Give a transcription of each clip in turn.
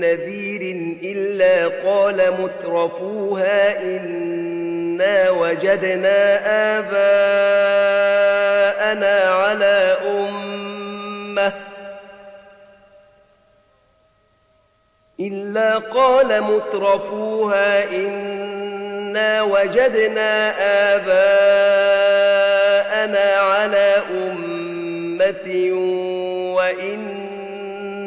نذير إلا قال مترفوها إنا وجدنا آباءنا على أمة إلا قال مترفوها إنا وجدنا آباءنا على أمة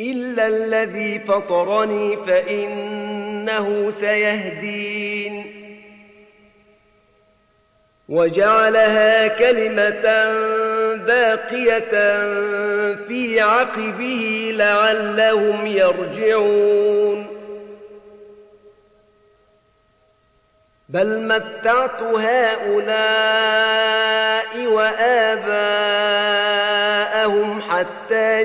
إلا الذي فطرني فإنه سيهدين وجعلها كلمة باقية في عقبه لعلهم يرجعون بل متعت هؤلاء وآباءهم حتى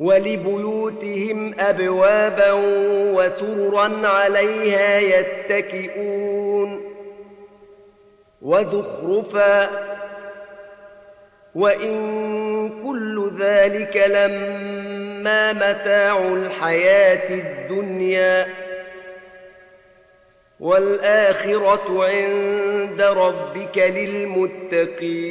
ولبيوتهم أبوابا وسرا عليها يتكئون وزخرفا وإن كل ذلك لما متاع الحياة الدنيا والآخرة عند ربك للمتقين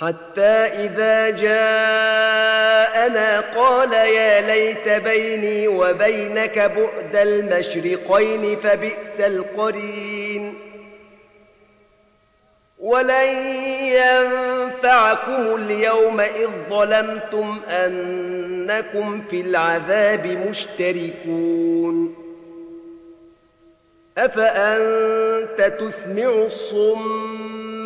حتى إذا جاءنا قال يا ليت بيني وبينك بعد المشرقين فبئس القرين. ولن ينفعكم اليوم إذ ظلمتم أنكم في العذاب مشتركون. أفأنت تسمع الصم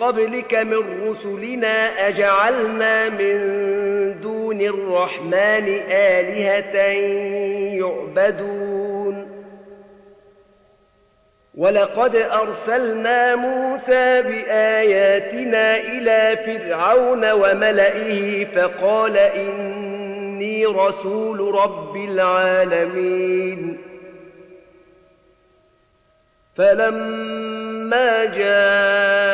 قبلك من رسلنا أجعلنا من دون الرحمن آلهة يعبدون. ولقد أرسلنا موسى بآياتنا إلى فرعون وملئه فقال إني رسول رب العالمين. فلما جاءهم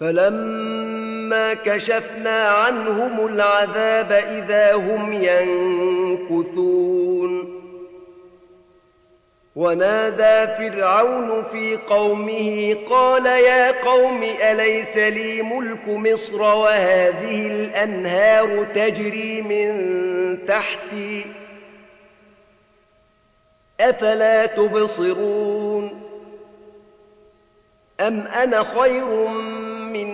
فلما كشفنا عنهم العذاب إذا هم ينكثون. ونادى فرعون في قومه قال يا قوم أليس لي ملك مصر وهذه الأنهار تجري من تحتي؟ أفلا تبصرون؟ أم أنا خير من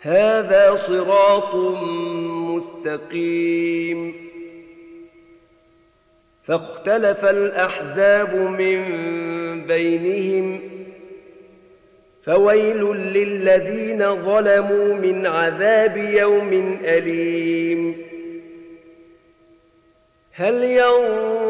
هذا صراط مستقيم. فاختلف الأحزاب من بينهم فويل للذين ظلموا من عذاب يوم أليم. هل ينظرون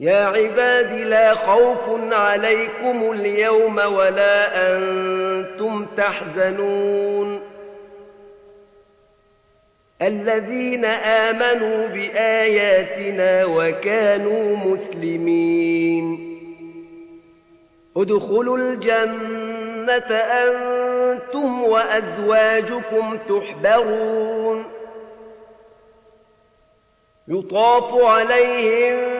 يا عباد لا خوف عليكم اليوم ولا أنتم تحزنون. الذين آمنوا بآياتنا وكانوا مسلمين. ادخلوا الجنة أنتم وأزواجكم تحبرون. يطاف عليهم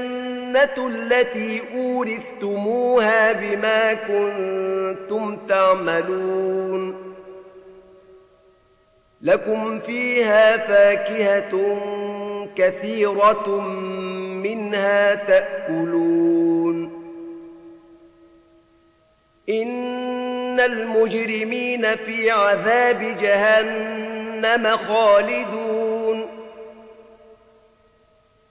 الجنة التي أورثتموها بما كنتم تعملون. لكم فيها فاكهة كثيرة منها تأكلون. إن المجرمين في عذاب جهنم خالدون.